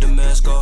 the mask off.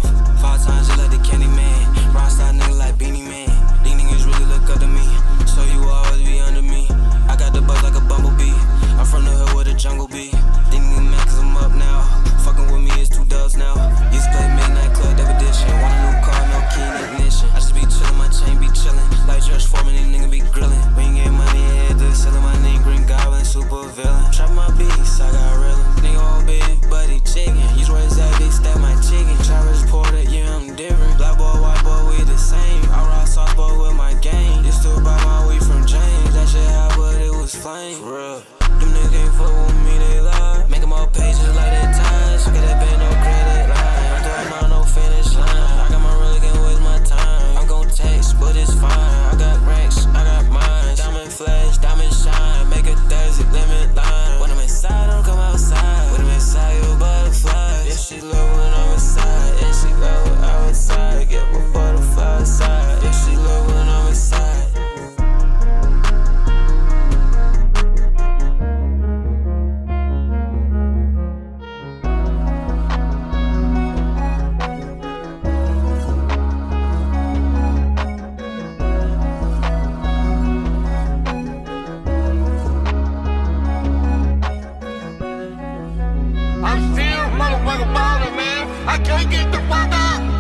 still motherfucker ballin', man. I can't get the fuck out.